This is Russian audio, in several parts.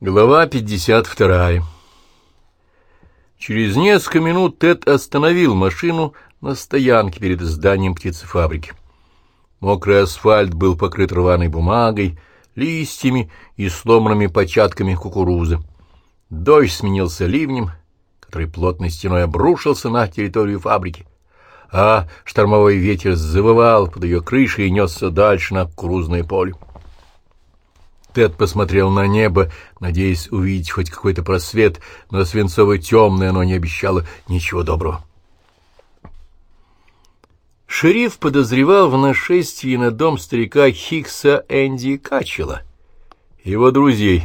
Глава 52 Через несколько минут Тед остановил машину на стоянке перед зданием птицефабрики. Мокрый асфальт был покрыт рваной бумагой, листьями и сломанными початками кукурузы. Дождь сменился ливнем, который плотной стеной обрушился на территорию фабрики, а штормовой ветер завывал под ее крышей и несся дальше на кукурузное поле. Тед посмотрел на небо, надеясь увидеть хоть какой-то просвет, но свинцово-темное оно не обещало ничего доброго. Шериф подозревал в нашествии на дом старика Хикса Энди Качела. Его друзей.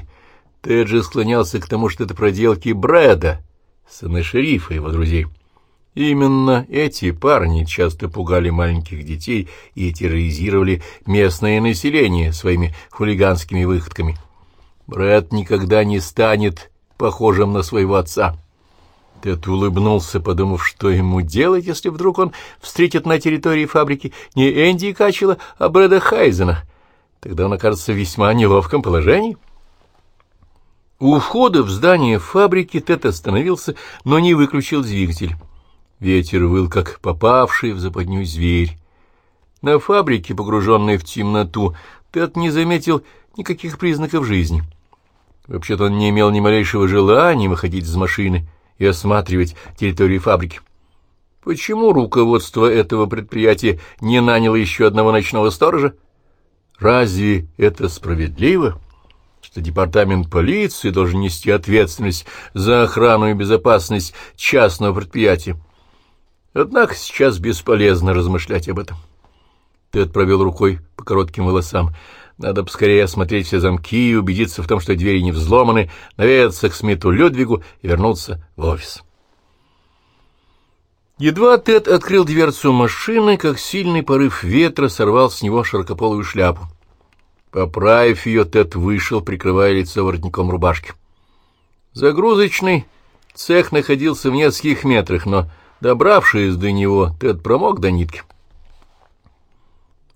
Тед же склонялся к тому, что это проделки Брэда, сына шерифа и его друзей. Именно эти парни часто пугали маленьких детей и терроризировали местное население своими хулиганскими выходками. Брэд никогда не станет похожим на своего отца. Тед улыбнулся, подумав, что ему делать, если вдруг он встретит на территории фабрики не Энди Качела, а Брэда Хайзена. Тогда он окажется в весьма неловком положении. У входа в здание фабрики Тед остановился, но не выключил двигатель. Ветер выл, как попавший в западню зверь. На фабрике, погруженной в темноту, Тед не заметил никаких признаков жизни. Вообще-то он не имел ни малейшего желания выходить из машины и осматривать территорию фабрики. Почему руководство этого предприятия не наняло еще одного ночного сторожа? Разве это справедливо, что департамент полиции должен нести ответственность за охрану и безопасность частного предприятия? Однако сейчас бесполезно размышлять об этом. Тед провел рукой по коротким волосам. Надо поскорее осмотреть все замки и убедиться в том, что двери не взломаны, наведаться к Смиту Людвигу и вернуться в офис. Едва Тед открыл дверцу машины, как сильный порыв ветра сорвал с него широкополую шляпу. Поправив ее, Тед вышел, прикрывая лицо воротником рубашки. Загрузочный цех находился в нескольких метрах, но Добравшись до него, Тед промок до нитки.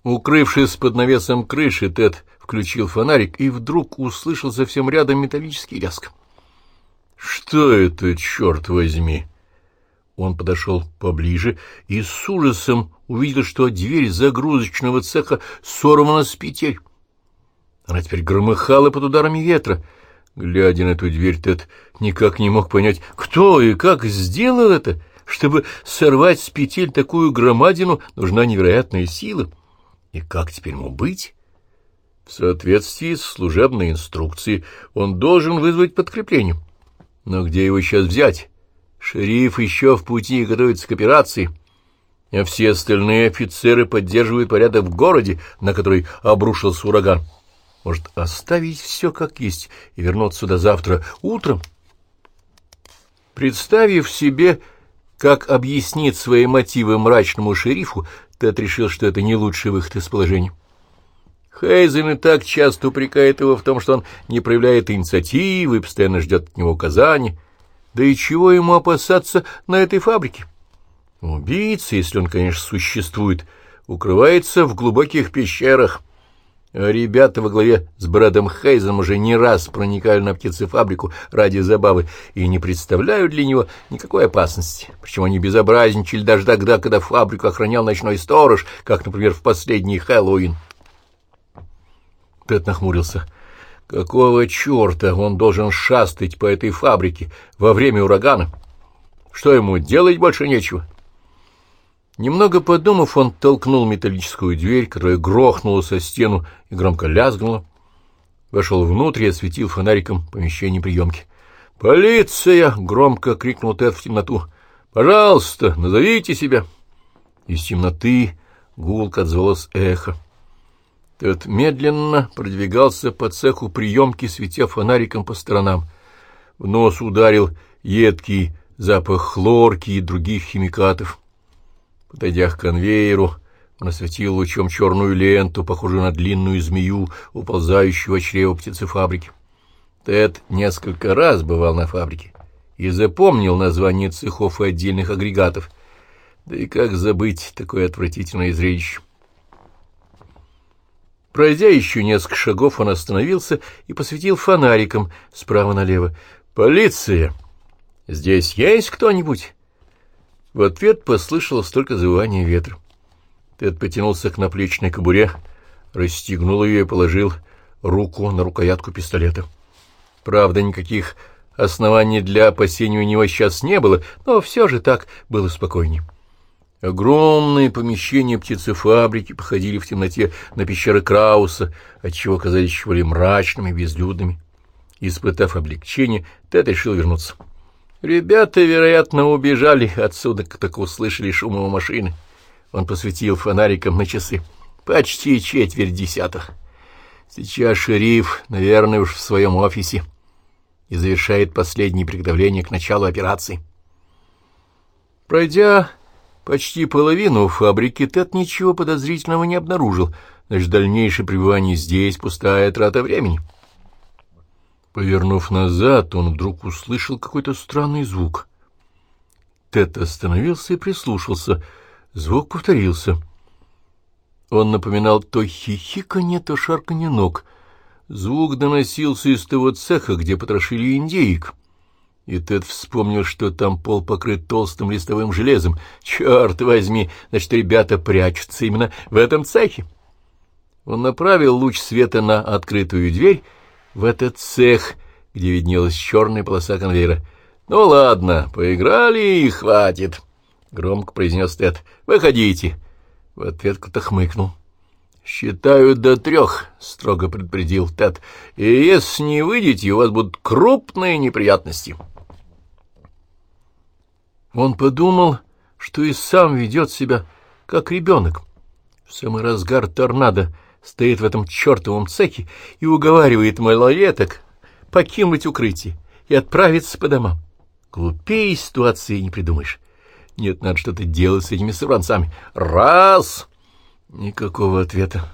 Укрывшись под навесом крыши, Тед включил фонарик и вдруг услышал совсем рядом металлический лязг. «Что это, черт возьми?» Он подошел поближе и с ужасом увидел, что дверь загрузочного цеха сорвана с петель. Она теперь громыхала под ударами ветра. Глядя на эту дверь, Тед никак не мог понять, кто и как сделал это — чтобы сорвать с петель такую громадину, нужна невероятная сила. И как теперь ему быть? В соответствии с служебной инструкцией он должен вызвать подкрепление. Но где его сейчас взять? Шериф еще в пути и готовится к операции, а все остальные офицеры поддерживают порядок в городе, на который обрушился ураган. Может, оставить все как есть и вернуться сюда завтра утром? Представив себе как объяснить свои мотивы мрачному шерифу, Тед решил, что это не лучший выход из положения. Хейзен и так часто упрекает его в том, что он не проявляет инициативы и постоянно ждет от него указаний. Да и чего ему опасаться на этой фабрике? Убийца, если он, конечно, существует, укрывается в глубоких пещерах, Ребята во главе с Брэдом Хейзом уже не раз проникали на птицефабрику ради забавы и не представляют для него никакой опасности. Причем они безобразничали даже тогда, когда фабрику охранял ночной сторож, как, например, в последний Хэллоуин. Тед нахмурился. Какого черта он должен шастать по этой фабрике во время урагана? Что ему, делать больше нечего? — Немного подумав, он толкнул металлическую дверь, которая грохнула со стену и громко лязгнула. Вошел внутрь и осветил фонариком помещение приемки. «Полиция!» — громко крикнул Тед в темноту. «Пожалуйста, назовите себя!» Из темноты гулко отзвалось эхо. Тед медленно продвигался по цеху приемки, светя фонариком по сторонам. В нос ударил едкий запах хлорки и других химикатов. Подойдя к конвейеру, он осветил лучом черную ленту, похожую на длинную змею, уползающую от чрева птицефабрики. Тед несколько раз бывал на фабрике и запомнил название цехов и отдельных агрегатов. Да и как забыть такое отвратительное зрелище? Пройдя еще несколько шагов, он остановился и посветил фонариком справа налево. «Полиция! Здесь есть кто-нибудь?» В ответ послышалось только завывание ветра. Тед потянулся к наплечной кобуре, расстегнул ее и положил руку на рукоятку пистолета. Правда, никаких оснований для опасения у него сейчас не было, но все же так было спокойнее. Огромные помещения птицефабрики походили в темноте на пещеры Крауса, отчего казались более мрачными безлюдными. Испытав облегчение, Тед решил вернуться. Ребята, вероятно, убежали отсюда, как только услышали шум его машины. Он посветил фонариком на часы. Почти четверть десятых. Сейчас шериф, наверное, уж в своем офисе и завершает последние приготовления к началу операции. Пройдя почти половину фабрики, Тед ничего подозрительного не обнаружил, значит, дальнейшее пребывание здесь — пустая трата времени. Повернув назад, он вдруг услышал какой-то странный звук. Тед остановился и прислушался. Звук повторился. Он напоминал то хихиканье, то шарканье ног — Звук доносился из того цеха, где потрошили индейок. И Тед вспомнил, что там пол покрыт толстым листовым железом. Черт возьми, значит, ребята прячутся именно в этом цехе. Он направил луч света на открытую дверь в этот цех, где виднелась черная полоса конвейера. «Ну ладно, поиграли и хватит», — громко произнес Тед. «Выходите». В ответ кто-то хмыкнул. «Считаю до трех», — строго предупредил Тед, — «и если не выйдете, у вас будут крупные неприятности». Он подумал, что и сам ведет себя как ребенок. В самый разгар торнадо стоит в этом чертовом цехе и уговаривает малолеток покинуть укрытие и отправиться по домам. Глупее ситуации не придумаешь. Нет, надо что-то делать с этими сорванцами. Раз! Никакого ответа.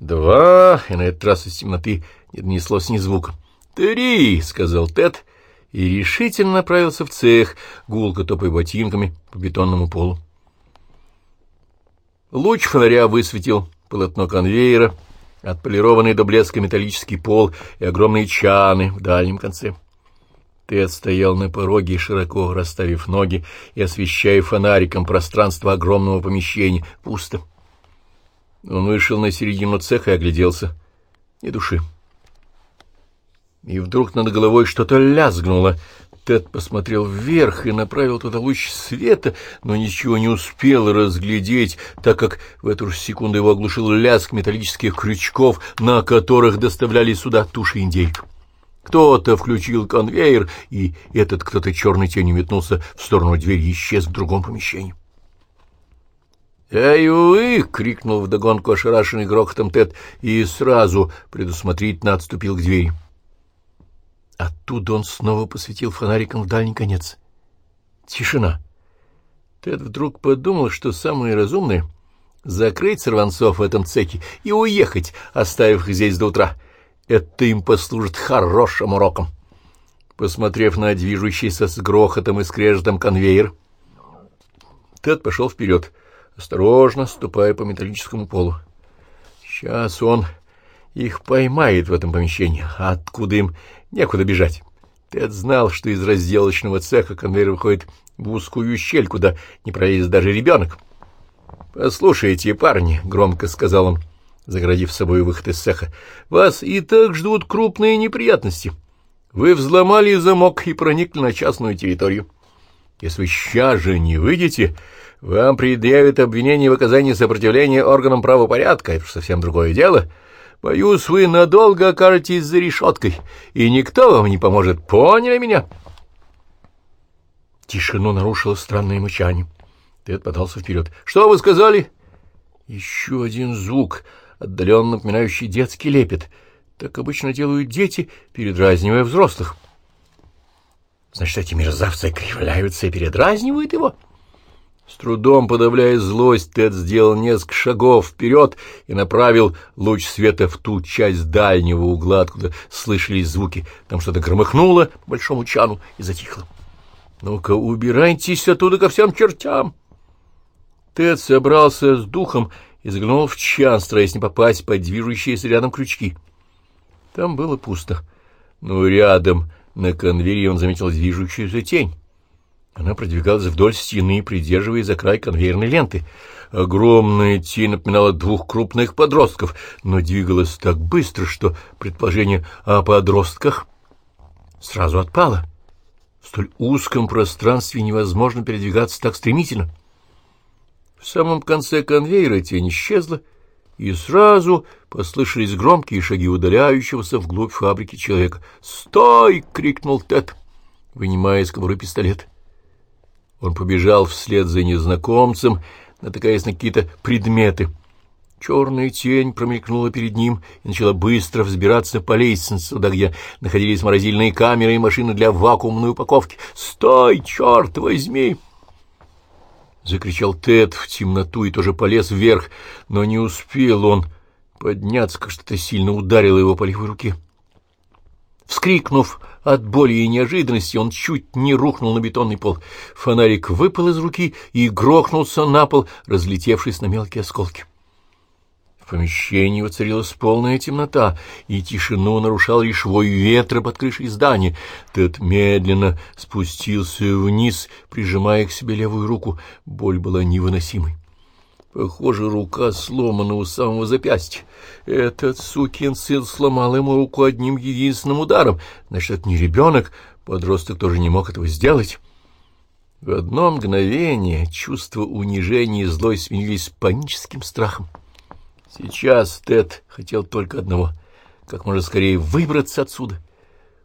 Два, и на этот раз из темноты не донеслось ни звука. «Три!» — сказал Тед и решительно направился в цех, гулко топая ботинками по бетонному полу. Луч фонаря высветил полотно конвейера, отполированный до блеска металлический пол и огромные чаны в дальнем конце. Тед стоял на пороге, широко расставив ноги и освещая фонариком пространство огромного помещения. Пусто. Он вышел на середину цеха и огляделся. Ни души. И вдруг над головой что-то лязгнуло. Тед посмотрел вверх и направил туда луч света, но ничего не успел разглядеть, так как в эту же секунду его оглушил лязг металлических крючков, на которых доставляли сюда туши индейк. Кто-то включил конвейер, и этот кто-то черной тенью метнулся в сторону двери и исчез в другом помещении. «Эй, вы!» — крикнул вдогонку ошарашенный грохотом Тед и сразу предусмотрительно отступил к двери. Оттуда он снова посветил фонариком в дальний конец. Тишина. Тед вдруг подумал, что самое разумное — закрыть сорванцов в этом цехе и уехать, оставив их здесь до утра. Это им послужит хорошим уроком. Посмотрев на движущийся с грохотом и скрежетом конвейер, Тед пошел вперед — осторожно ступая по металлическому полу. Сейчас он их поймает в этом помещении, откуда им некуда бежать. Тед знал, что из разделочного цеха конвейер выходит в узкую щель, куда не пролезет даже ребенок. «Послушайте, парни», — громко сказал он, заградив собой выход из цеха, — «вас и так ждут крупные неприятности. Вы взломали замок и проникли на частную территорию. Если вы сейчас же не выйдете, вам предъявят обвинение в оказании сопротивления органам правопорядка, это совсем другое дело. Боюсь, вы надолго окажетесь за решеткой, и никто вам не поможет. Поняли меня?» Тишину нарушило странное мычание. Тед подался вперед. «Что вы сказали?» Еще один звук, отдаленно напоминающий детский лепет. Так обычно делают дети, передразнивая взрослых. Значит, эти мерзавцы кривляются и передразнивают его?» С трудом подавляя злость, Тед сделал несколько шагов вперед и направил луч света в ту часть дальнего угла, откуда слышались звуки. Там что-то громыхнуло большому чану и затихло. «Ну-ка, убирайтесь оттуда ко всем чертям!» Тед собрался с духом и заглянул в чан, стараясь не попасть под движущиеся рядом крючки. Там было пусто, но рядом на конвейере он заметил движущуюся тень. Она продвигалась вдоль стены, придерживая за край конвейерной ленты. Огромная тень напоминала двух крупных подростков, но двигалась так быстро, что предположение о подростках сразу отпало. В столь узком пространстве невозможно передвигаться так стремительно. В самом конце конвейера тень исчезла, и сразу послышались громкие шаги удаляющегося вглубь фабрики человека. «Стой!» — крикнул Тед, вынимая из кобуры пистолет. Он побежал вслед за незнакомцем, натыкаясь на какие-то предметы. Черная тень промелькнула перед ним и начала быстро взбираться по лестнице, туда, где находились морозильные камеры и машины для вакуумной упаковки. «Стой, черт возьми!» Закричал Тед в темноту и тоже полез вверх, но не успел он подняться, как что-то сильно ударило его по левой руке. Вскрикнув от боли и неожиданности, он чуть не рухнул на бетонный пол. Фонарик выпал из руки и грохнулся на пол, разлетевшись на мелкие осколки. В помещении воцарилась полная темнота, и тишину нарушал лишь вой ветра под крышей здания. Тед медленно спустился вниз, прижимая к себе левую руку. Боль была невыносимой. Похоже, рука сломана у самого запястья. Этот сукин сын сломал ему руку одним единственным ударом. Значит, это не ребенок, подросток тоже не мог этого сделать. В одно мгновение чувство унижения и злость сменились паническим страхом. Сейчас Тед хотел только одного — как можно скорее выбраться отсюда.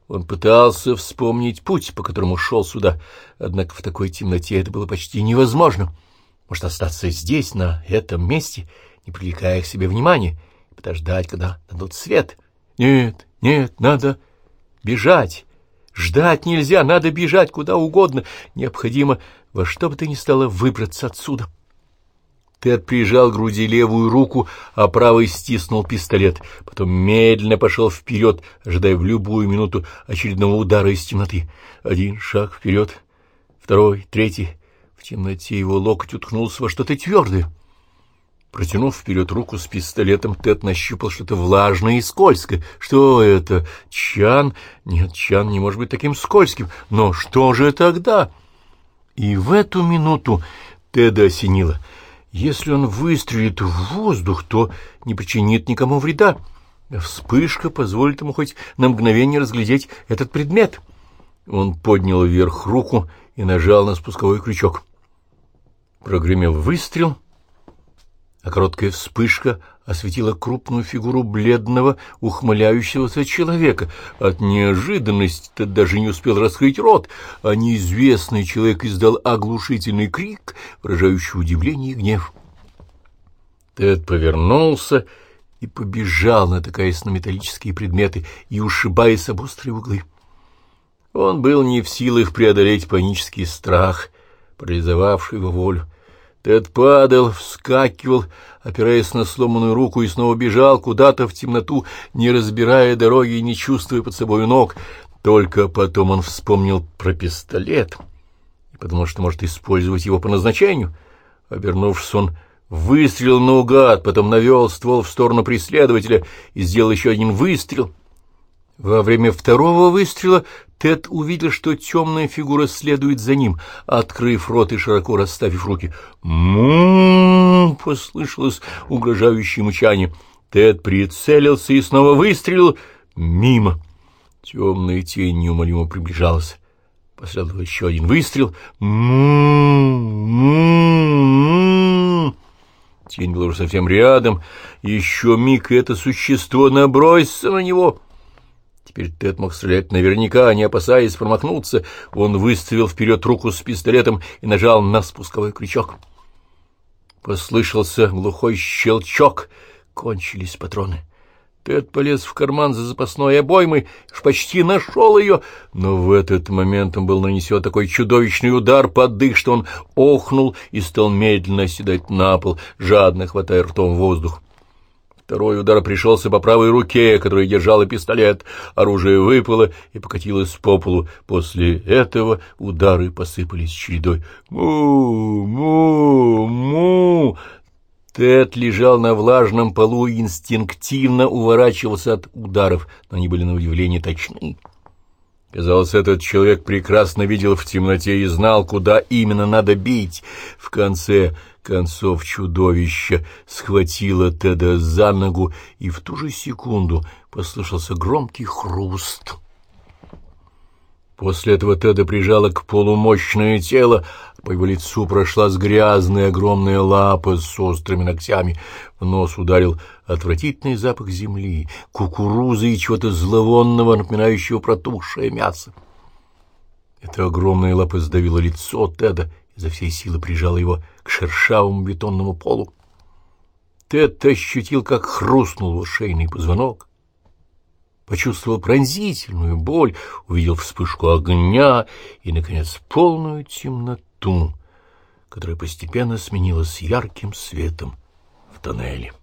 Он пытался вспомнить путь, по которому шел сюда, однако в такой темноте это было почти невозможно. Может, остаться здесь, на этом месте, не привлекая к себе внимания, и подождать, когда дадут свет? Нет, нет, надо бежать. Ждать нельзя, надо бежать куда угодно. Необходимо во что бы то ни стало выбраться отсюда. — Тед прижал к груди левую руку, а правой стиснул пистолет. Потом медленно пошел вперед, ожидая в любую минуту очередного удара из темноты. Один шаг вперед, второй, третий. В темноте его локоть уткнулся во что-то твердое. Протянув вперед руку с пистолетом, Тед нащупал что-то влажное и скользкое. Что это? Чан? Нет, чан не может быть таким скользким. Но что же тогда? И в эту минуту Теда осенило — если он выстрелит в воздух, то не причинит никому вреда. Вспышка позволит ему хоть на мгновение разглядеть этот предмет. Он поднял вверх руку и нажал на спусковой крючок. Прогремел выстрел — а короткая вспышка осветила крупную фигуру бледного, ухмыляющегося человека. От неожиданности тот даже не успел раскрыть рот, а неизвестный человек издал оглушительный крик, выражающий удивление и гнев. Тед повернулся и побежал, натыкаясь на металлические предметы и ушибаясь об острые углы. Он был не в силах преодолеть панический страх, парализовавший его волю. Тед падал, вскакивал, опираясь на сломанную руку, и снова бежал куда-то в темноту, не разбирая дороги и не чувствуя под собой ног. Только потом он вспомнил про пистолет и подумал, что может использовать его по назначению. Обернувшись, он выстрелил наугад, потом навел ствол в сторону преследователя и сделал еще один выстрел. Во время второго выстрела Тед увидел, что темная фигура следует за ним, открыв рот и широко расставив руки. му послышалось угрожающее мучание. Тед прицелился и снова выстрелил мимо. Темная тень неумолимо приближалась. Последовал еще один выстрел. Тень была уже совсем рядом. Еще миг, и это существо набросится на него — Теперь Тед мог стрелять наверняка, не опасаясь промахнуться. Он выставил вперед руку с пистолетом и нажал на спусковой крючок. Послышался глухой щелчок. Кончились патроны. Тед полез в карман за запасной обоймой, почти нашел ее, но в этот момент он был нанесен такой чудовищный удар под дых, что он охнул и стал медленно оседать на пол, жадно хватая ртом воздух. Второй удар пришелся по правой руке, которая держала пистолет. Оружие выпало и покатилось по полу. После этого удары посыпались чередой. «Му! Му! Му!» Тед лежал на влажном полу и инстинктивно уворачивался от ударов, но они были на удивление точны. Казалось, этот человек прекрасно видел в темноте и знал, куда именно надо бить. В конце концов чудовище схватило Теда за ногу, и в ту же секунду послышался громкий хруст. После этого Теда прижало к полу мощное тело, по его лицу прошла с грязная огромная лапа с острыми ногтями. В нос ударил отвратительный запах земли, кукурузы и чего-то зловонного, напоминающего протухшее мясо. Эта огромная лапа сдавила лицо Теда и за всей силы прижала его к шершавому бетонному полу. Тед ощутил, как хрустнул его шейный позвонок почувствовал пронзительную боль, увидел вспышку огня и, наконец, полную темноту, которая постепенно сменилась ярким светом в тоннеле.